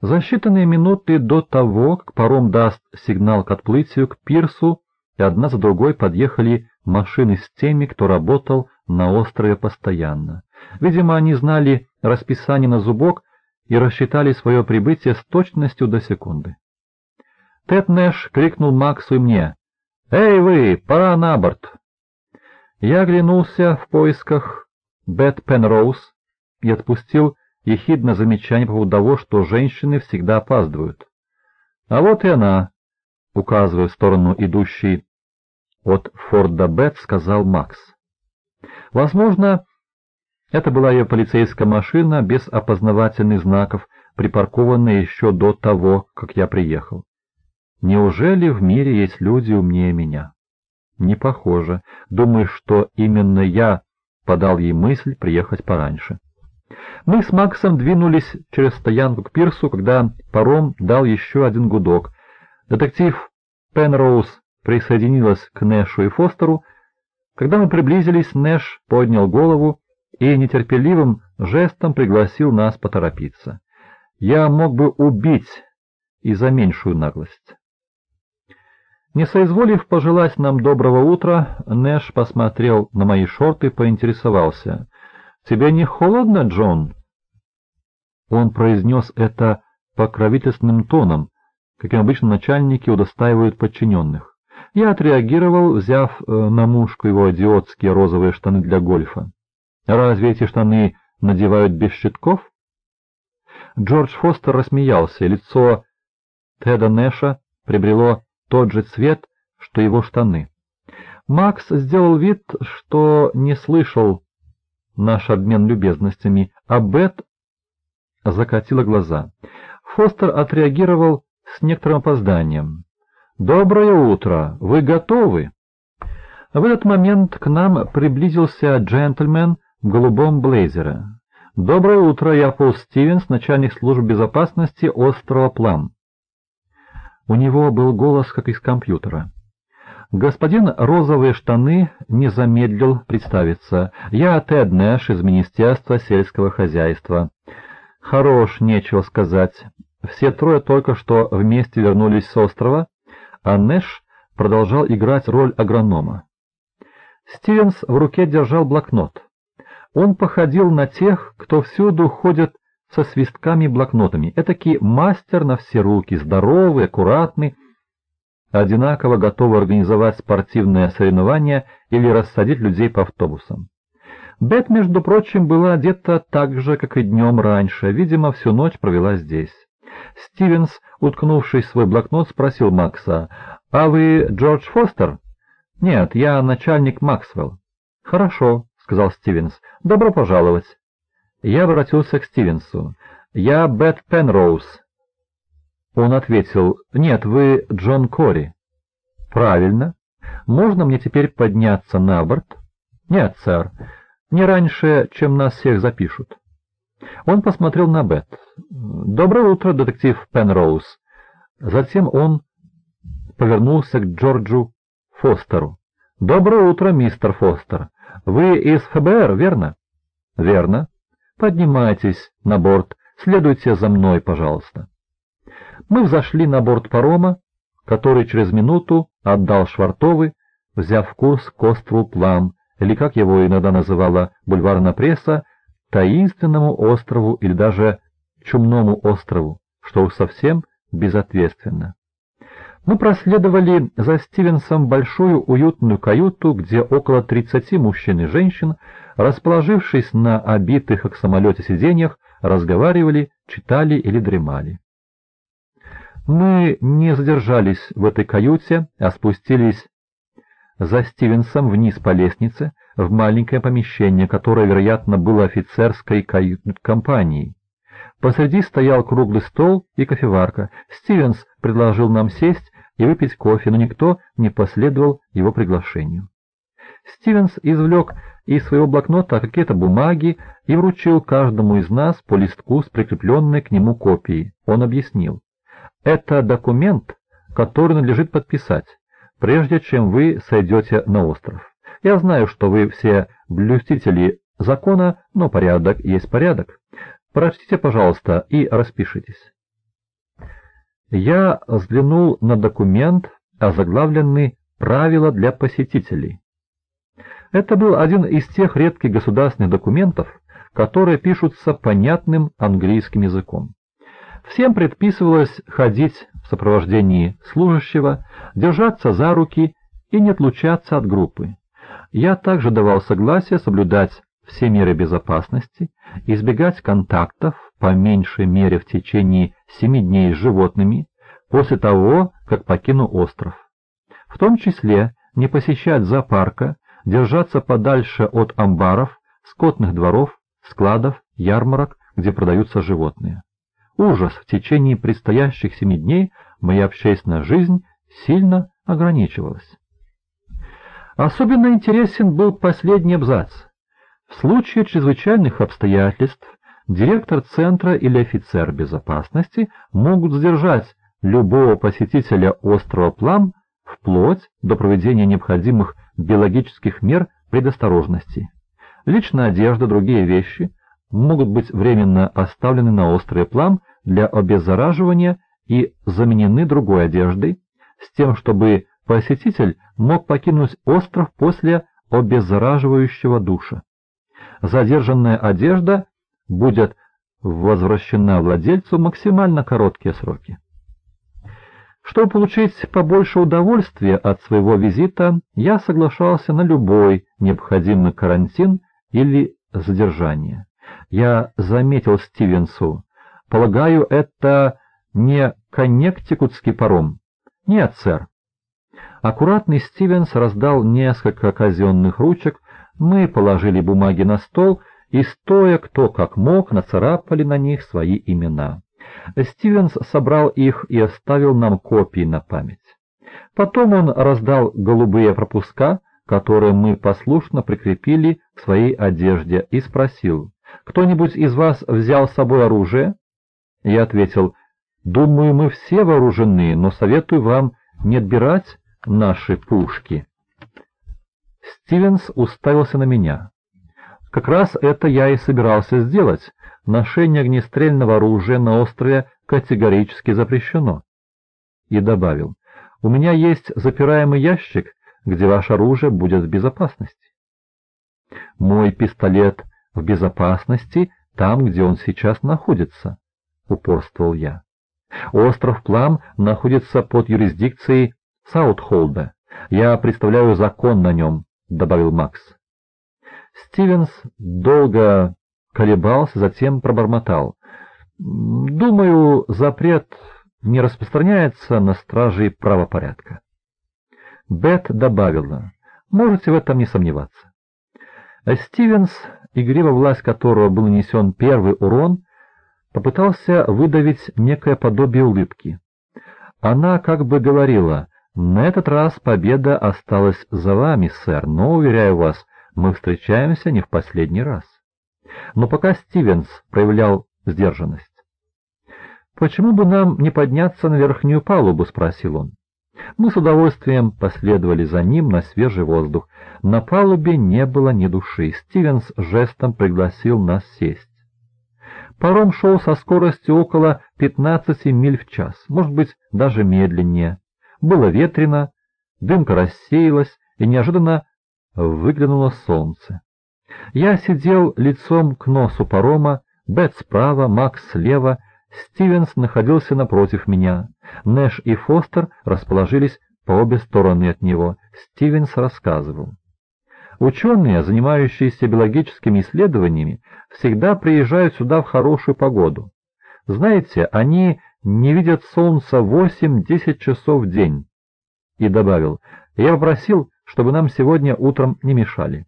За считанные минуты до того, как паром даст сигнал к отплытию к пирсу, и одна за другой подъехали машины с теми, кто работал на острове постоянно. Видимо, они знали расписание на зубок и рассчитали свое прибытие с точностью до секунды. Тед Нэш крикнул Максу и мне. «Эй вы, пора на борт!» Я оглянулся в поисках Бет Пенроуз и отпустил ехидно замечание по поводу того, что женщины всегда опаздывают. А вот и она, указывая в сторону идущей от Форда Бет, сказал Макс. Возможно, это была ее полицейская машина без опознавательных знаков, припаркованная еще до того, как я приехал. Неужели в мире есть люди умнее меня? Не похоже. Думаю, что именно я подал ей мысль приехать пораньше. Мы с Максом двинулись через стоянку к пирсу, когда паром дал еще один гудок. Детектив Пенроуз присоединилась к Нэшу и Фостеру. Когда мы приблизились, Нэш поднял голову и нетерпеливым жестом пригласил нас поторопиться. Я мог бы убить и за меньшую наглость. Не соизволив пожелать нам доброго утра, Нэш посмотрел на мои шорты и поинтересовался. «Тебе не холодно, Джон?» Он произнес это покровительственным тоном, каким обычно начальники удостаивают подчиненных. Я отреагировал, взяв э, на мушку его идиотские розовые штаны для гольфа. «Разве эти штаны надевают без щитков?» Джордж Фостер рассмеялся, и лицо Теда Нэша приобрело тот же цвет, что его штаны. Макс сделал вид, что не слышал наш обмен любезностями, а Бет закатила глаза. Фостер отреагировал с некоторым опозданием. «Доброе утро! Вы готовы?» В этот момент к нам приблизился джентльмен в голубом блейзере. «Доброе утро, я Пол Стивенс, начальник службы безопасности острова Плам». У него был голос, как из компьютера. Господин Розовые штаны не замедлил представиться. Я Тед Нэш из Министерства сельского хозяйства. Хорош, нечего сказать. Все трое только что вместе вернулись с острова, а Нэш продолжал играть роль агронома. Стивенс в руке держал блокнот. Он походил на тех, кто всюду ходит со свистками и блокнотами. Этакий мастер на все руки, здоровый, аккуратный, одинаково готовый организовать спортивное соревнование или рассадить людей по автобусам. Бет, между прочим, была одета так же, как и днем раньше, видимо, всю ночь провела здесь. Стивенс, уткнувшись в свой блокнот, спросил Макса, «А вы Джордж Фостер?» «Нет, я начальник Максвелл». «Хорошо», — сказал Стивенс, — «добро пожаловать». Я обратился к Стивенсу. «Я Бет Пенроуз». Он ответил, «Нет, вы Джон Кори». «Правильно. Можно мне теперь подняться на борт?» «Нет, сэр. Не раньше, чем нас всех запишут». Он посмотрел на Бет. «Доброе утро, детектив Пенроуз». Затем он повернулся к Джорджу Фостеру. «Доброе утро, мистер Фостер. Вы из ФБР, верно?» «Верно. Поднимайтесь на борт, следуйте за мной, пожалуйста. Мы взошли на борт парома, который через минуту отдал Швартовы, взяв курс к острову Плам, или, как его иногда называла бульварная пресса, таинственному острову или даже чумному острову, что уж совсем безответственно. Мы проследовали за Стивенсом большую уютную каюту, где около 30 мужчин и женщин, расположившись на обитых к самолете сиденьях, разговаривали, читали или дремали. Мы не задержались в этой каюте, а спустились за Стивенсом вниз по лестнице в маленькое помещение, которое, вероятно, было офицерской кают-компанией. Посреди стоял круглый стол и кофеварка. Стивенс предложил нам сесть и выпить кофе, но никто не последовал его приглашению. Стивенс извлек из своего блокнота какие-то бумаги и вручил каждому из нас по листку с прикрепленной к нему копией. Он объяснил. Это документ, который надлежит подписать, прежде чем вы сойдете на остров. Я знаю, что вы все блюстители закона, но порядок есть порядок. Прочтите, пожалуйста, и распишитесь. Я взглянул на документ, озаглавленный «Правила для посетителей». Это был один из тех редких государственных документов, которые пишутся понятным английским языком. Всем предписывалось ходить в сопровождении служащего, держаться за руки и не отлучаться от группы. Я также давал согласие соблюдать все меры безопасности, избегать контактов по меньшей мере в течение семи дней с животными после того, как покину остров. В том числе не посещать зоопарка, держаться подальше от амбаров, скотных дворов, складов, ярмарок, где продаются животные. Ужас в течение предстоящих семи дней моя общественная жизнь сильно ограничивалась. Особенно интересен был последний абзац. В случае чрезвычайных обстоятельств директор центра или офицер безопасности могут задержать любого посетителя острова Плам вплоть до проведения необходимых биологических мер предосторожности. Личная одежда, другие вещи могут быть временно оставлены на острове Плам для обеззараживания и заменены другой одеждой, с тем, чтобы посетитель мог покинуть остров после обеззараживающего душа. Задержанная одежда будет возвращена владельцу максимально короткие сроки. Чтобы получить побольше удовольствия от своего визита, я соглашался на любой необходимый карантин или задержание. Я заметил Стивенсу, полагаю, это не коннектикутский паром? Нет, сэр. Аккуратный Стивенс раздал несколько казенных ручек, мы положили бумаги на стол и, стоя кто как мог, нацарапали на них свои имена. Стивенс собрал их и оставил нам копии на память. Потом он раздал голубые пропуска, которые мы послушно прикрепили к своей одежде, и спросил, «Кто-нибудь из вас взял с собой оружие?» Я ответил, «Думаю, мы все вооружены, но советую вам не отбирать наши пушки». Стивенс уставился на меня. Как раз это я и собирался сделать. Ношение огнестрельного оружия на острове категорически запрещено. И добавил, у меня есть запираемый ящик, где ваше оружие будет в безопасности. Мой пистолет в безопасности там, где он сейчас находится, упорствовал я. Остров Плам находится под юрисдикцией Саутхолда. Я представляю закон на нем, добавил Макс. Стивенс долго колебался, затем пробормотал. «Думаю, запрет не распространяется на стражей правопорядка». Бет добавила, «Можете в этом не сомневаться». Стивенс, игриво власть которого был нанесен первый урон, попытался выдавить некое подобие улыбки. Она как бы говорила, «На этот раз победа осталась за вами, сэр, но, уверяю вас, мы встречаемся не в последний раз. Но пока Стивенс проявлял сдержанность. «Почему бы нам не подняться на верхнюю палубу?» — спросил он. Мы с удовольствием последовали за ним на свежий воздух. На палубе не было ни души. Стивенс жестом пригласил нас сесть. Паром шел со скоростью около 15 миль в час, может быть, даже медленнее. Было ветрено, дымка рассеялась, и неожиданно выглянуло солнце. Я сидел лицом к носу парома, Бет справа, Макс слева, Стивенс находился напротив меня. Нэш и Фостер расположились по обе стороны от него. Стивенс рассказывал. Ученые, занимающиеся биологическими исследованиями, всегда приезжают сюда в хорошую погоду. Знаете, они не видят солнца 8-10 часов в день. И добавил, я попросил, чтобы нам сегодня утром не мешали.